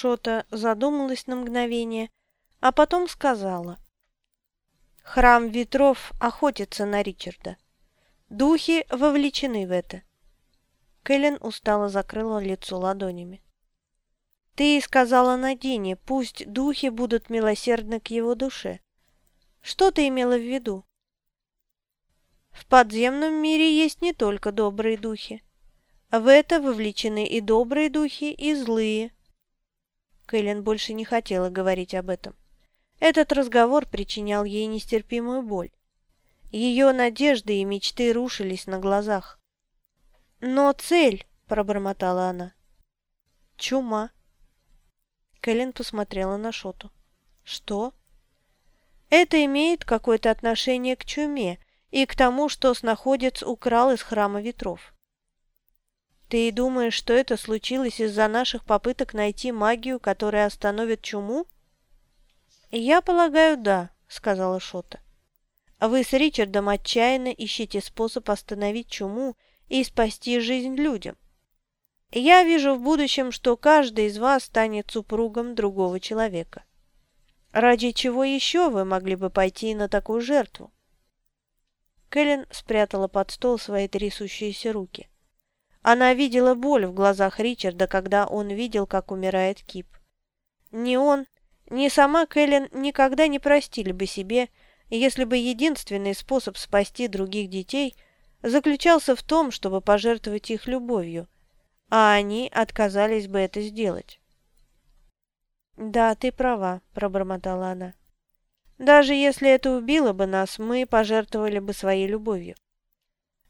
Шота задумалась на мгновение, а потом сказала. Храм ветров охотится на Ричарда. Духи вовлечены в это. Кэлен устало закрыла лицо ладонями. «Ты сказала Надине, пусть духи будут милосердны к его душе. Что ты имела в виду?» «В подземном мире есть не только добрые духи. В это вовлечены и добрые духи, и злые». Кэлен больше не хотела говорить об этом. Этот разговор причинял ей нестерпимую боль. Ее надежды и мечты рушились на глазах. «Но цель!» – пробормотала она. «Чума». Кэлен посмотрела на Шоту. «Что?» «Это имеет какое-то отношение к чуме и к тому, что снаходец украл из храма ветров. Ты думаешь, что это случилось из-за наших попыток найти магию, которая остановит чуму?» «Я полагаю, да», — сказала Шота. «Вы с Ричардом отчаянно ищете способ остановить чуму и спасти жизнь людям. Я вижу в будущем, что каждый из вас станет супругом другого человека. Ради чего еще вы могли бы пойти на такую жертву?» Кэлен спрятала под стол свои трясущиеся руки. Она видела боль в глазах Ричарда, когда он видел, как умирает Кип. Ни он, ни сама Кэлен никогда не простили бы себе, если бы единственный способ спасти других детей заключался в том, чтобы пожертвовать их любовью, а они отказались бы это сделать. «Да, ты права», – пробормотала она. «Даже если это убило бы нас, мы пожертвовали бы своей любовью.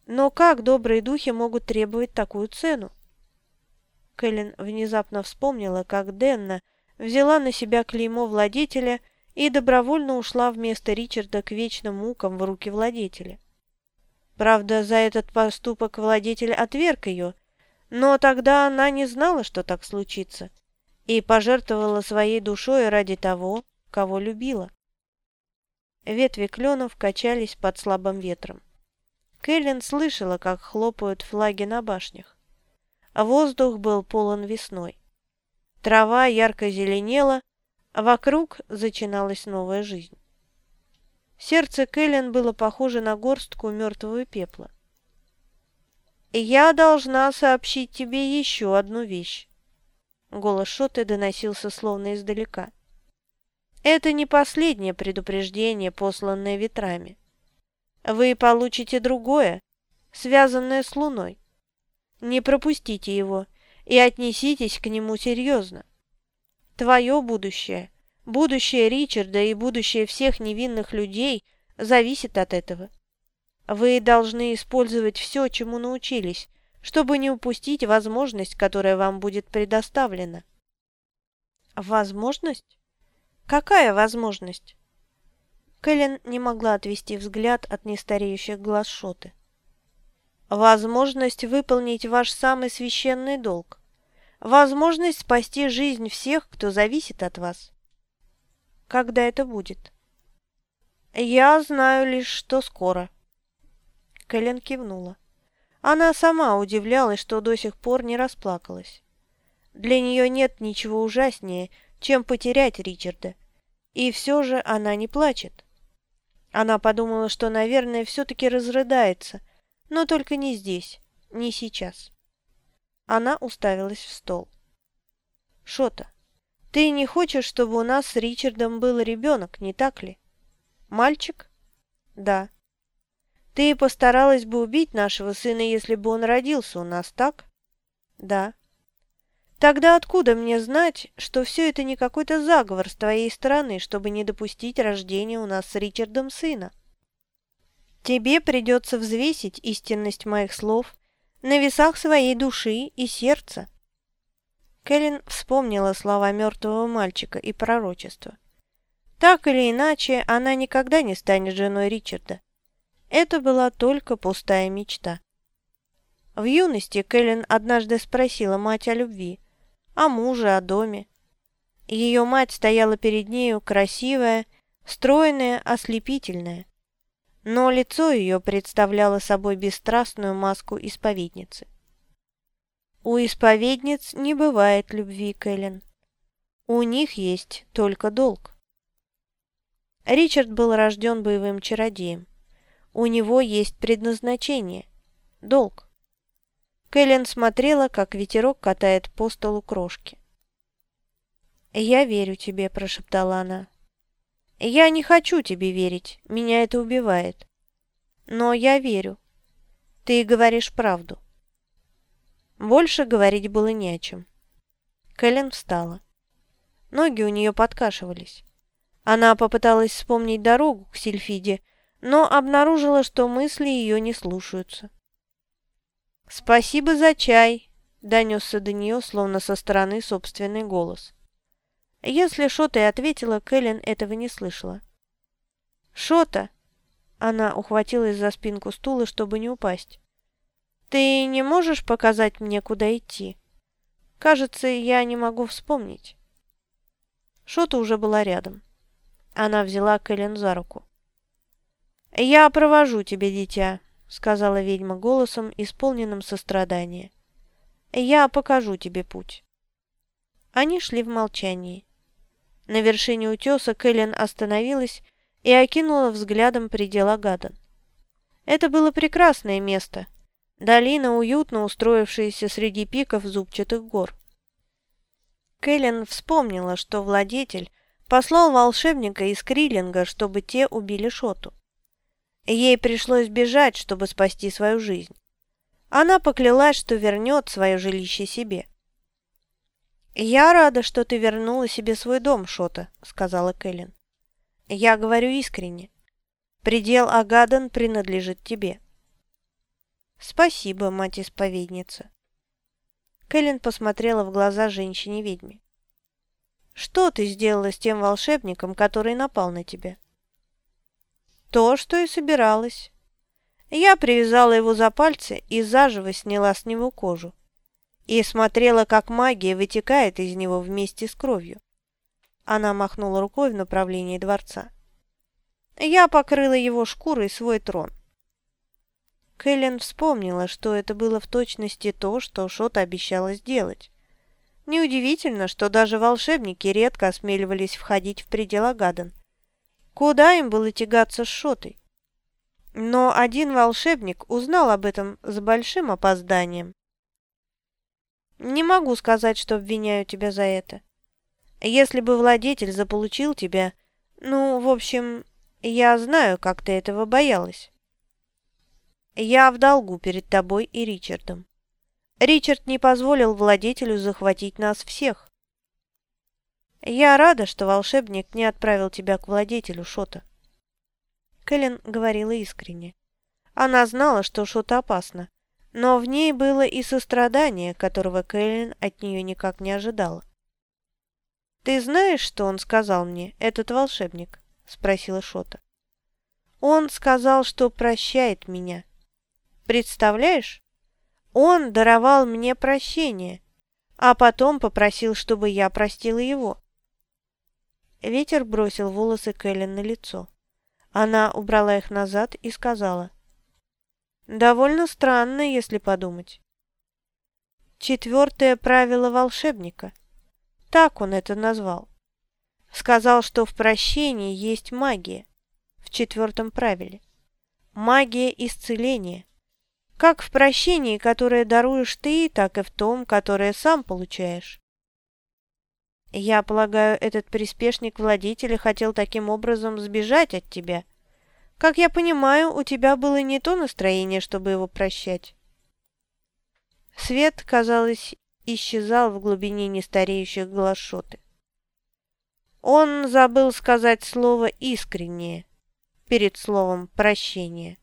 Но как добрые духи могут требовать такую цену?» Кэлен внезапно вспомнила, как Денна – взяла на себя клеймо владетеля и добровольно ушла вместо Ричарда к вечным мукам в руки владетеля. Правда, за этот поступок владетель отверг ее, но тогда она не знала, что так случится, и пожертвовала своей душой ради того, кого любила. Ветви кленов качались под слабым ветром. Кэлен слышала, как хлопают флаги на башнях. Воздух был полон весной. Трава ярко зеленела, а вокруг зачиналась новая жизнь. Сердце Кэлен было похоже на горстку мертвого пепла. «Я должна сообщить тебе еще одну вещь». Голос Шоты доносился словно издалека. «Это не последнее предупреждение, посланное ветрами. Вы получите другое, связанное с луной. Не пропустите его и отнеситесь к нему серьезно. Твое будущее, будущее Ричарда и будущее всех невинных людей зависит от этого. Вы должны использовать все, чему научились, чтобы не упустить возможность, которая вам будет предоставлена. Возможность? Какая возможность? Кэлен не могла отвести взгляд от нестареющих глаз Шоты. Возможность выполнить ваш самый священный долг возможность спасти жизнь всех, кто зависит от вас. Когда это будет? Я знаю лишь, что скоро. Кэлен кивнула. Она сама удивлялась, что до сих пор не расплакалась. Для нее нет ничего ужаснее, чем потерять Ричарда. И все же она не плачет. Она подумала, что, наверное, все-таки разрыдается, но только не здесь, не сейчас. Она уставилась в стол. «Шота, ты не хочешь, чтобы у нас с Ричардом был ребенок, не так ли? Мальчик?» «Да». «Ты постаралась бы убить нашего сына, если бы он родился у нас, так?» «Да». «Тогда откуда мне знать, что все это не какой-то заговор с твоей стороны, чтобы не допустить рождения у нас с Ричардом сына?» «Тебе придется взвесить истинность моих слов на весах своей души и сердца. Кэлен вспомнила слова мертвого мальчика и пророчество. Так или иначе, она никогда не станет женой Ричарда. Это была только пустая мечта. В юности Кэлен однажды спросила мать о любви, о муже, о доме. Ее мать стояла перед нею красивая, стройная, ослепительная но лицо ее представляло собой бесстрастную маску исповедницы. «У исповедниц не бывает любви, Кэлен. У них есть только долг. Ричард был рожден боевым чародеем. У него есть предназначение – долг. Кэлен смотрела, как ветерок катает по столу крошки. «Я верю тебе», – прошептала она. «Я не хочу тебе верить, меня это убивает. Но я верю. Ты говоришь правду». Больше говорить было не о чем. Кэлен встала. Ноги у нее подкашивались. Она попыталась вспомнить дорогу к Сильфиде, но обнаружила, что мысли ее не слушаются. «Спасибо за чай», — донесся до нее, словно со стороны собственный голос. Если Шота и ответила, Кэлен этого не слышала. «Шота!» — она ухватилась за спинку стула, чтобы не упасть. «Ты не можешь показать мне, куда идти? Кажется, я не могу вспомнить». Шота уже была рядом. Она взяла Кэлен за руку. «Я провожу тебя, дитя», — сказала ведьма голосом, исполненным сострадания. «Я покажу тебе путь». Они шли в молчании. На вершине утеса Кэлен остановилась и окинула взглядом предела Гадан. Это было прекрасное место. Долина, уютно устроившаяся среди пиков зубчатых гор. Кэлен вспомнила, что владетель послал волшебника из Криллинга, чтобы те убили Шоту. Ей пришлось бежать, чтобы спасти свою жизнь. Она поклялась, что вернет свое жилище себе. «Я рада, что ты вернула себе свой дом, Шота», — сказала Кэлен. «Я говорю искренне. Предел Агадан принадлежит тебе». «Спасибо, мать-исповедница». Кэлен посмотрела в глаза женщине-ведьме. «Что ты сделала с тем волшебником, который напал на тебя?» «То, что и собиралась. Я привязала его за пальцы и заживо сняла с него кожу. И смотрела, как магия вытекает из него вместе с кровью». Она махнула рукой в направлении дворца. «Я покрыла его шкурой свой трон. Кэлен вспомнила, что это было в точности то, что Шот обещала сделать. Неудивительно, что даже волшебники редко осмеливались входить в пределы Гадан. Куда им было тягаться с Шотой? Но один волшебник узнал об этом с большим опозданием. «Не могу сказать, что обвиняю тебя за это. Если бы владетель заполучил тебя... Ну, в общем, я знаю, как ты этого боялась». Я в долгу перед тобой и Ричардом. Ричард не позволил владетелю захватить нас всех. Я рада, что волшебник не отправил тебя к владетелю Шота. Кэлен говорила искренне. Она знала, что Шота опасно, но в ней было и сострадание, которого Кэлен от нее никак не ожидала. «Ты знаешь, что он сказал мне, этот волшебник?» – спросила Шота. «Он сказал, что прощает меня, Представляешь? Он даровал мне прощение, а потом попросил, чтобы я простила его. Ветер бросил волосы Кэлен на лицо. Она убрала их назад и сказала. «Довольно странно, если подумать». Четвертое правило волшебника. Так он это назвал. Сказал, что в прощении есть магия. В четвертом правиле. Магия исцеления. Как в прощении, которое даруешь ты, так и в том, которое сам получаешь. Я полагаю, этот приспешник владетеля хотел таким образом сбежать от тебя. Как я понимаю, у тебя было не то настроение, чтобы его прощать. Свет, казалось, исчезал в глубине нестареющих глаз Шоты. Он забыл сказать слово «искреннее» перед словом «прощение».